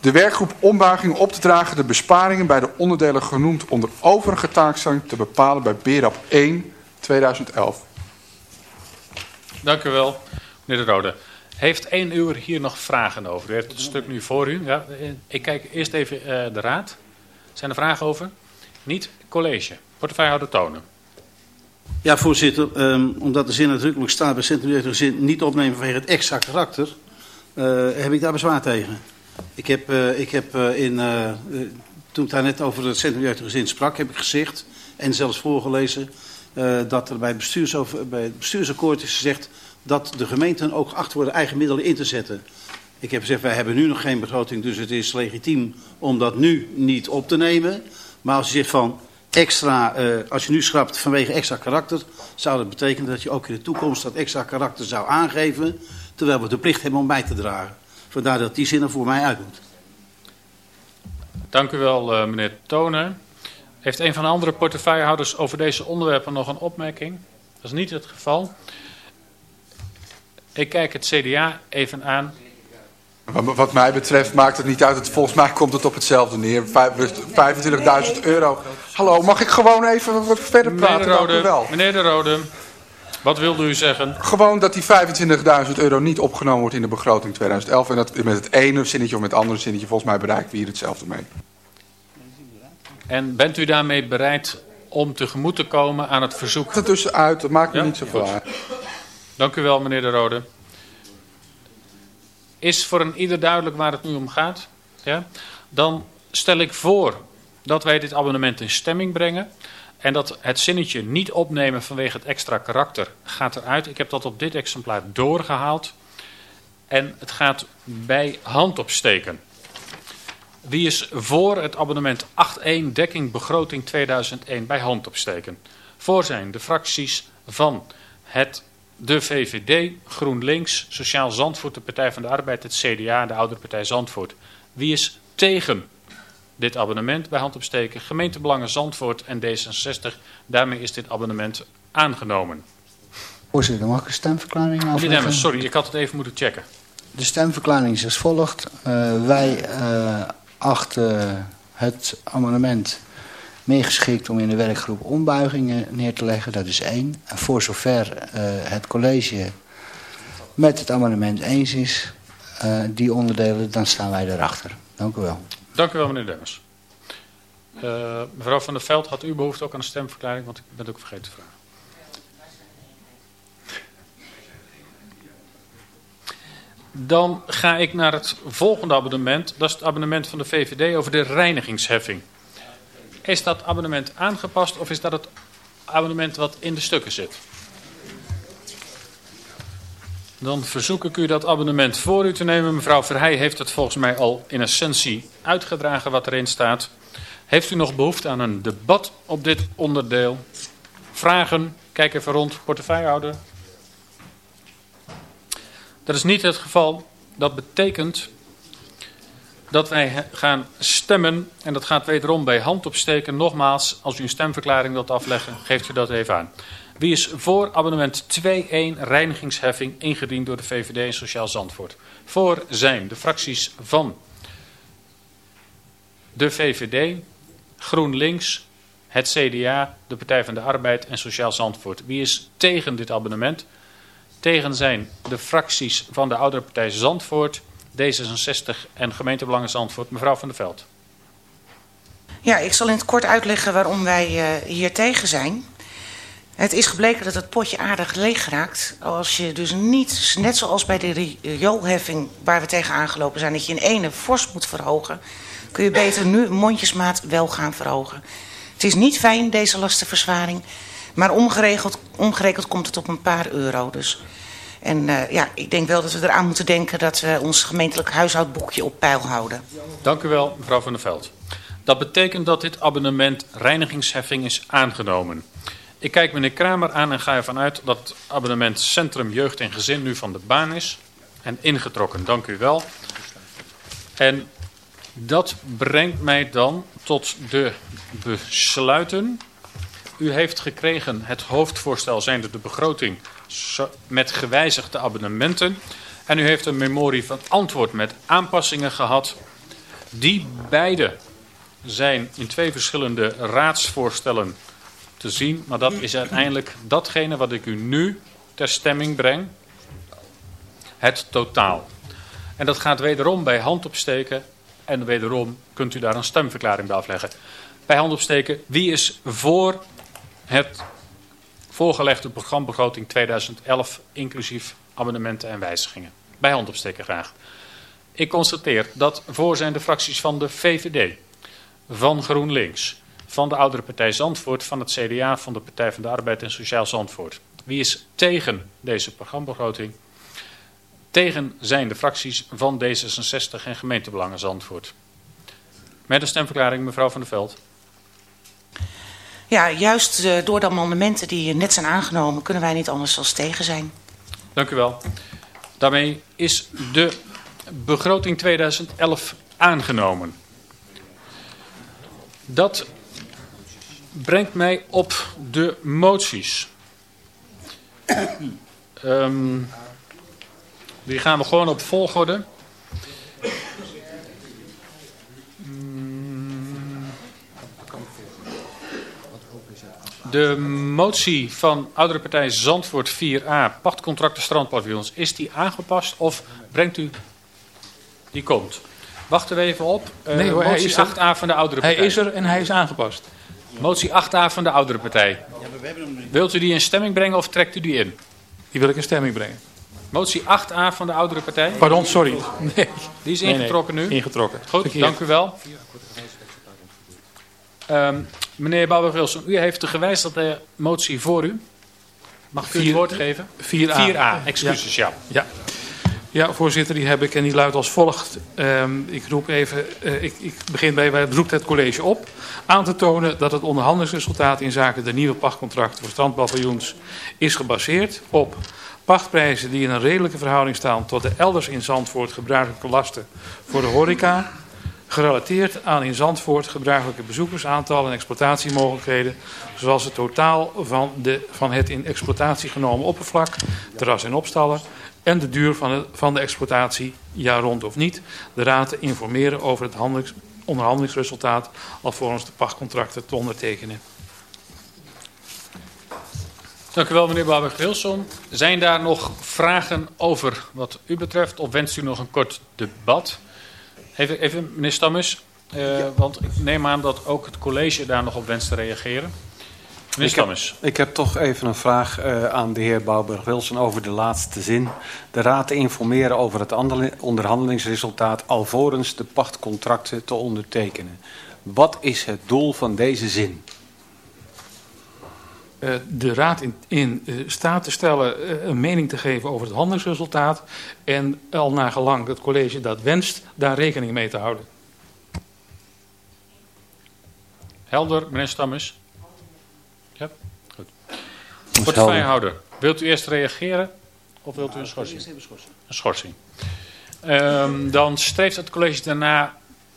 S: De werkgroep ombuiging op te dragen de besparingen bij de onderdelen genoemd onder overige taakstelling te bepalen bij BERAP 1 2011.
D: Dank u wel, meneer De Rode. Heeft één uur hier nog vragen over? U heeft het stuk nu voor u. Ja, ik kijk eerst even eh, de raad. Zijn er vragen over? Niet? College. Portefeuillehouder Tonen.
F: Ja, voorzitter. ehm, omdat de zin nadrukkelijk staat bij Centrum Jeugd en Gezin niet opnemen vanwege het extra karakter, eh, heb ik daar bezwaar tegen. Ik heb, eh, ik heb in, toen ik daar net over het Centrum Jeugd en Gezin sprak, heb ik gezegd en zelfs voorgelezen dat er bij bestuursover, bij het bestuursakkoord is gezegd dat de gemeenten ook geacht worden eigen middelen in te zetten. Ik heb gezegd, wij hebben nu nog geen begroting, dus het is legitiem om dat nu niet op te nemen. Maar als je zegt van extra, eh, als je nu schrapt vanwege extra karakter, zou dat betekenen dat je ook in de toekomst dat extra karakter zou aangeven, terwijl we de plicht hebben om bij te dragen. Vandaar dat die zin er voor mij uit moet.
D: Dank u wel, eh, meneer Tonen. Heeft een van de andere portefeuillehouders over deze onderwerpen nog een opmerking? Dat is niet het geval. Ik kijk het CDA even aan.
S: Wat, mij betreft maakt het niet uit. Het, volgens mij komt het op hetzelfde neer. Vijf- 25.000 euro. Hallo, mag ik gewoon even wat verder
D: Meneer
S: praten?
D: de
S: Dank u
D: Rode,
S: wel.
D: meneer de Rode, wat wilde u zeggen?
S: Gewoon dat die 25.000 euro niet opgenomen wordt in de begroting 2011. En dat met het ene zinnetje of met het andere zinnetje, volgens mij bereiken we hier hetzelfde mee.
D: En bent u daarmee bereid om tegemoet te komen aan het verzoek?
S: Er tussenuit, dat maakt me
D: Ja?
S: niet zoveel
D: Goed.
S: uit.
D: Dank u wel, meneer De Rode. Is voor een ieder duidelijk waar het nu om gaat? Ja? Dan stel ik voor dat wij dit abonnement in stemming brengen. En dat het zinnetje niet opnemen vanwege het extra karakter gaat eruit. Ik heb dat op dit exemplaar doorgehaald. En het gaat bij hand opsteken. Wie is voor het abonnement 8.1 dekking begroting 2001 bij hand opsteken? Voor zijn de fracties van het, de VVD, GroenLinks, Sociaal Zandvoort, de Partij van de Arbeid, het CDA en de Oudere Partij Zandvoort. Wie is tegen dit abonnement bij hand opsteken? Gemeentebelangen Zandvoort en D66. Daarmee is dit abonnement aangenomen.
J: Voorzitter, mag ik een stemverklaring
D: Meneer
J: afleggen?
D: Demmers, sorry, ik had het even moeten checken.
J: De stemverklaring is als volgt. Eh, wij eh, achten het amendement meer geschikt om in de werkgroep ombuigingen neer te leggen. Dat is één. En voor zover eh, het college met het amendement eens is, eh, die onderdelen, dan staan wij daarachter. Dank u wel.
D: Dank u wel, meneer Demmers. Eh, mevrouw Van der Veld, had u behoefte ook aan een stemverklaring? Want ik ben het ook vergeten te vragen. Dan ga ik naar het volgende abonnement. Dat is het abonnement van de VVD over de reinigingsheffing. Is dat abonnement aangepast of is dat het abonnement wat in de stukken zit? Dan verzoek ik u dat abonnement voor u te nemen. Mevrouw Verheij heeft het volgens mij al in essentie uitgedragen wat erin staat. Heeft u nog behoefte aan een debat op dit onderdeel? Vragen? Kijk even rond. Portefeuillehouder? Dat is niet het geval. Dat betekent dat wij gaan. En dat gaat wederom bij hand opsteken. Nogmaals, als u een stemverklaring wilt afleggen, geeft u dat even aan. Wie is voor abonnement 2.1 reinigingsheffing ingediend door de VVD en Sociaal Zandvoort? Voor zijn de fracties van de VVD, GroenLinks, het CDA, de Partij van de Arbeid en Sociaal Zandvoort. Wie is tegen dit abonnement? Tegen zijn de fracties van de oudere partij Zandvoort, D66 en gemeentebelangen Zandvoort. Mevrouw van der Veld.
R: Ja, ik zal in het kort uitleggen waarom wij eh, hier tegen zijn. Het is gebleken dat het potje aardig leeg raakt. Als je dus niet, net zoals bij de rioolheffing waar we tegen aangelopen zijn, dat je in ene fors moet verhogen, kun je beter nu mondjesmaat wel gaan verhogen. Het is niet fijn, deze lastenverzwaring, maar omgeregeld, komt het op een paar euro. Dus. En eh, ja, ik denk wel dat we eraan moeten denken dat we ons gemeentelijk huishoudboekje op peil houden.
D: Dank u wel, mevrouw van der Veld. Dat betekent dat dit abonnement reinigingsheffing is aangenomen. Ik kijk meneer Kramer aan en ga ervan uit dat het abonnement Centrum Jeugd en Gezin nu van de baan is en ingetrokken. Dank u wel. En dat brengt mij dan tot de besluiten. U heeft gekregen het hoofdvoorstel zijnde de begroting met gewijzigde abonnementen. En u heeft een memorie van antwoord met aanpassingen gehad. Die beide zijn in twee verschillende raadsvoorstellen te zien. Maar dat is uiteindelijk datgene wat ik u nu ter stemming breng. Het totaal. En dat gaat wederom bij hand opsteken. En wederom kunt u daar een stemverklaring bij afleggen. Bij hand opsteken, wie is voor het voorgelegde programbegroting 2011, inclusief amendementen en wijzigingen? Bij hand opsteken graag. Ik constateer dat voor zijn de fracties van de VVD, van GroenLinks, van de Oudere Partij Zandvoort, van het CDA, van de Partij van de Arbeid en Sociaal Zandvoort. Wie is tegen deze programbegroting? Tegen zijn de fracties van D66 en gemeentebelangen Zandvoort. Met een stemverklaring, mevrouw van der Veld.
R: Ja, juist eh, door de amendementen die net zijn aangenomen, kunnen wij niet anders dan tegen zijn.
D: Dank u wel. Daarmee is de begroting 2011 aangenomen. Dat brengt mij op de moties. Ehm, die gaan we gewoon op volgorde. De motie van Oudere Partij Zandvoort 4a, pachtcontracten strandpaviljoens, is die aangepast of brengt u... Die komt. Wachten we even op. Eh,
I: Nee hoor, hij
D: motie
I: is er.
D: 8a van de Oudere
I: Hij
D: Partij.
I: is er en hij is aangepast.
D: Motie 8a van de Oudere Partij. Wilt u die in stemming brengen of trekt u die in?
I: Die wil ik in stemming brengen.
D: Motie 8a van de Oudere Partij.
I: Pardon, sorry. Nee.
D: Die is
I: Nee, nee.
D: ingetrokken nu?
I: Ingetrokken.
D: Goed,
I: Verkeerd.
D: dank u wel. Ehm, meneer Bouwer-Wilson, u heeft de gewijzigde motie voor u. Mag ik u het
I: Vier-
D: woord geven?
I: 4a.
D: 4a, excuses, ja.
I: ja. Ja, voorzitter, die heb ik en die luidt als volgt. Ehm, ik roep even, eh, ik, ik begin bij, wij bezoekt het college op. Aan te tonen dat het onderhandelingsresultaat in zaken de nieuwe pachtcontracten voor strandpaviljoens is gebaseerd op pachtprijzen die in een redelijke verhouding staan tot de elders in Zandvoort gebruikelijke lasten voor de horeca. Gerelateerd aan in Zandvoort gebruikelijke bezoekersaantallen en exploitatiemogelijkheden, zoals het totaal van, de, van het in exploitatie genomen oppervlak, terras en opstallen, en de duur van de, van de exploitatie, jaar rond of niet, de raad te informeren over het handelings- onderhandelingsresultaat alvorens de pachtcontracten te ondertekenen.
D: Dank u wel, meneer Babek-Wilson. Zijn daar nog vragen over wat u betreft? Of wenst u nog een kort debat? Even, even meneer Stammes, eh, want ik neem aan dat ook het college daar nog op wenst te reageren. Meneer
T: Ik heb,
D: Stammes.
T: ik heb toch even een vraag eh, aan de heer Bouwberg-Wilson over de laatste zin. De raad te informeren over het onderhandelingsresultaat alvorens de pachtcontracten te ondertekenen. Wat is het doel van deze zin?
I: eh, de raad in, in eh, staat te stellen een mening te geven over het handelingsresultaat. En al naar gelang het college dat wenst, daar rekening mee te houden.
D: Helder, meneer Stammes? Portefeuillehouder, wilt u eerst reageren of wilt u een schorsing? Een schorsing. Ehm, dan streeft het college daarna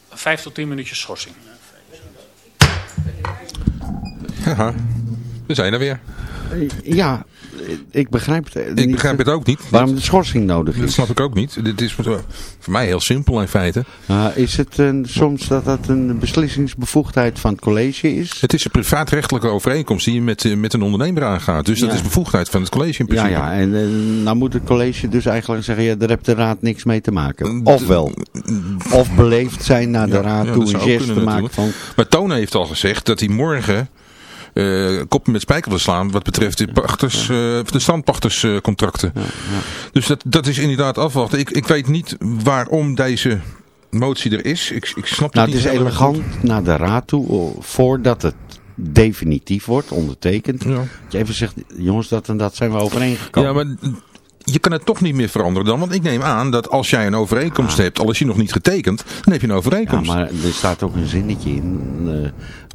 D: vijf tot tien minuutjes schorsing.
O: We zijn er weer.
N: Ja, ik begrijp het.
O: Ik begrijp het ook niet.
N: Waarom de schorsing nodig
O: Dat
N: is.
O: snap ik ook niet. Dit is voor mij heel simpel in feite.
N: Ah, is het een, soms dat dat een beslissingsbevoegdheid van het college is?
O: Het is een privaatrechtelijke overeenkomst die je met, eh, met een ondernemer aangaat. Dus dat
N: Ja.
O: is bevoegdheid van het college in
N: Ja,
O: principe.
N: ja, en eh, nou moet het college dus eigenlijk zeggen, ja, daar heeft de raad niks mee te maken. Ofwel, of beleefd zijn naar de
O: Ja,
N: raad
O: ja,
N: toe
O: dat
N: een
O: zou ook
N: gest te
O: kunnen
N: maken van...
O: Maar Tone heeft al gezegd dat hij morgen eh koppen met spijker wil slaan wat betreft de, pachters, eh, de standpachterscontracten. Dus dat, dat is inderdaad afwachten. Ik, ik weet niet waarom deze motie er is. Ik, ik snap
N: Nou,
O: het
N: het
O: niet
N: is elegant
O: goed.
N: naar de raad toe, oh, voordat het definitief wordt, ondertekend. Dat je even zegt, jongens, dat en dat zijn we overeengekomen.
O: Ja, maar je kan het toch niet meer veranderen dan. Want ik neem aan dat als jij een overeenkomst hebt, al is die nog niet getekend, dan heb je een
N: Ja,
O: overeenkomst.
N: maar er staat ook een zinnetje in eh,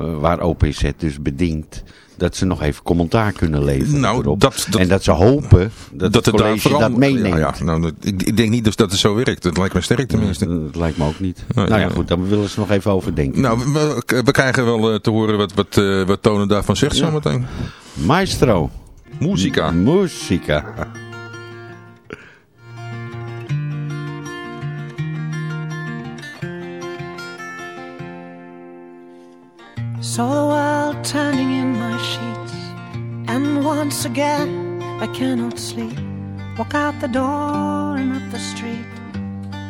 N: eh, waar OPZ dus bedingt dat ze nog even commentaar kunnen leveren.
O: Nou,
N: erop.
O: dat- dat-
N: en dat ze hopen dat, het
O: er daar
N: college dat meeneemt.
O: Ja, ja, nou, dat- ik, ik denk niet dus dat het zo werkt. Dat lijkt me sterk tenminste.
N: Dat lijkt me ook niet. Nou ja, goed, dan willen ze nog even overdenken.
O: Nou, we, we krijgen wel eh, te horen wat, wat, wat Tonen daarvan zegt
N: Ja.
O: zometeen.
N: Maestro.
O: Musica.
N: Musica.
U: Saw the world turning in my sheets, and once again I cannot sleep. Walk out the door and up the street.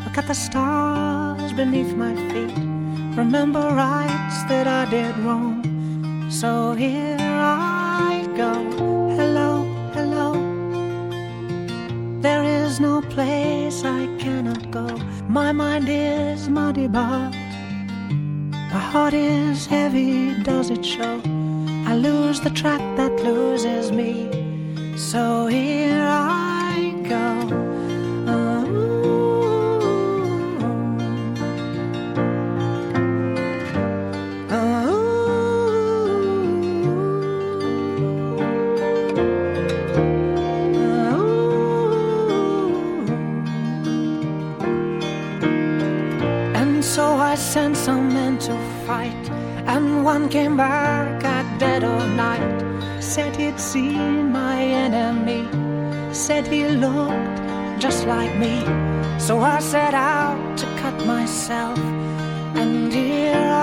U: Look at the stars beneath my feet. Remember rights that I did wrong. So here I go. Hello, hello. There is no place I cannot go. My mind is muddy, but my heart is heavy, does it show? I lose the track that loses me. So here I go. Uh-huh. Uh-huh. And so I sent some to fight, and one came back at dead of night. Said he'd seen my enemy, said he looked just like me. So I set out to cut myself, and here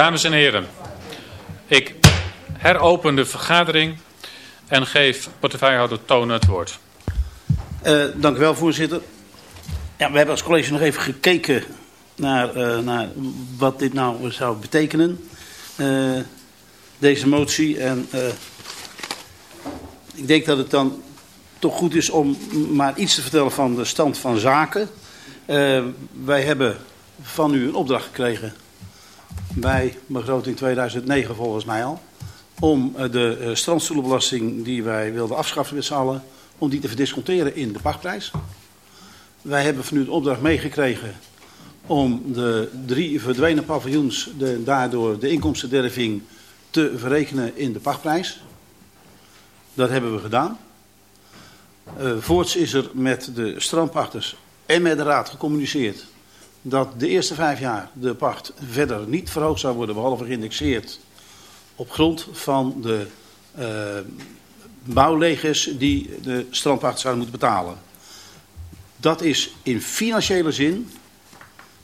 D: Dames en heren, ik heropen de vergadering en geef portefeuillehouder Tonen het woord.
F: Eh, dank u wel, voorzitter. Ja, we hebben als college nog even gekeken naar, eh, naar wat dit nou zou betekenen. eh, deze motie. En ik denk dat het dan toch goed is om maar iets te vertellen van de stand van zaken. Wij hebben van u een opdracht gekregen bij begroting 2009 volgens mij al. Om eh, de eh, strandstoelenbelasting die wij wilden afschaffen met z'n allen, om die te verdisconteren in de pachtprijs. Wij hebben van u een opdracht meegekregen om de drie verdwenen paviljoens, de, daardoor de inkomstenderving, te verrekenen in de pachtprijs. Dat hebben we gedaan. Eh, voorts is er met de strandpachters en met de raad gecommuniceerd dat de eerste vijf jaar de pacht verder niet verhoogd zou worden, behalve geïndexeerd op grond van de eh bouwlegers die de strandpachters zouden moeten betalen. Dat is in financiële zin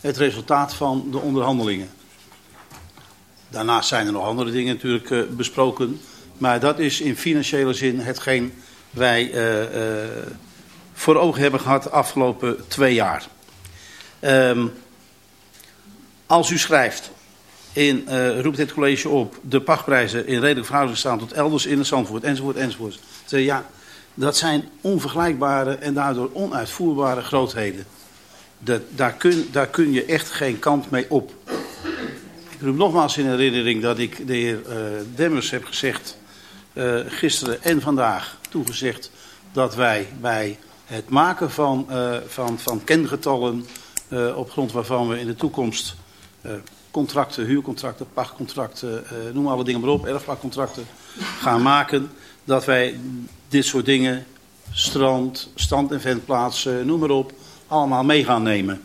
F: het resultaat van de onderhandelingen. Daarnaast zijn er nog andere dingen natuurlijk eh, besproken. Maar dat is in financiële zin hetgeen wij eh, voor ogen hebben gehad de afgelopen twee jaar. Ehm, als u schrijft, in, eh, roept het college op, de pachtprijzen in redelijke verhouding staan tot elders in het Zandvoort, enzovoort, enzovoort. Ja, dat zijn onvergelijkbare en daardoor onuitvoerbare grootheden. Dat, daar, kun, daar kun je echt geen kant mee op. Ik roep nogmaals in herinnering dat ik de heer eh, Demmers heb gezegd, eh, gisteren en vandaag toegezegd, dat wij bij het maken van, van, van kengetallen, eh, op grond waarvan we in de toekomst eh, contracten, huurcontracten, pachtcontracten, eh, noem alle dingen maar op, erfpachtcontracten gaan maken, dat wij dit soort dingen, strand, stand- en ventplaatsen, noem maar op, allemaal mee gaan nemen.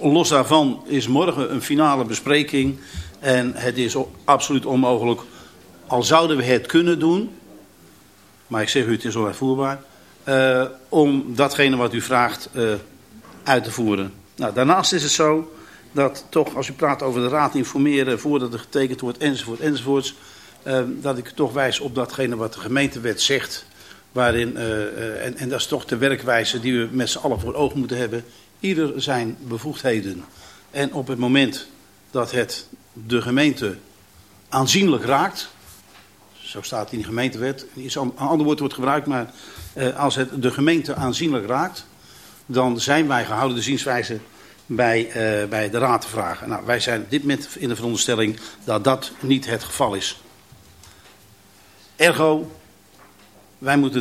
F: Los daarvan is morgen een finale bespreking en het is absoluut onmogelijk, al zouden we het kunnen doen, maar ik zeg u, het is onuitvoerbaar, eh, om datgene wat u vraagt eh, uit te voeren. Nou, daarnaast is het zo dat toch, als u praat over de raad informeren voordat er getekend wordt, enzovoort, enzovoorts, eh, dat ik toch wijs op datgene wat de gemeentewet zegt, waarin, en, en dat is toch de werkwijze die we met z'n allen voor ogen moeten hebben, ieder zijn bevoegdheden. En op het moment dat het de gemeente aanzienlijk raakt, zo staat in de gemeentewet. Is Een ander woord wordt gebruikt, maar eh, als het de gemeente aanzienlijk raakt, dan zijn wij gehouden de zienswijze bij, eh, bij de raad te vragen. Nou, wij zijn dit moment in de veronderstelling dat dat niet het geval is. Ergo, wij moeten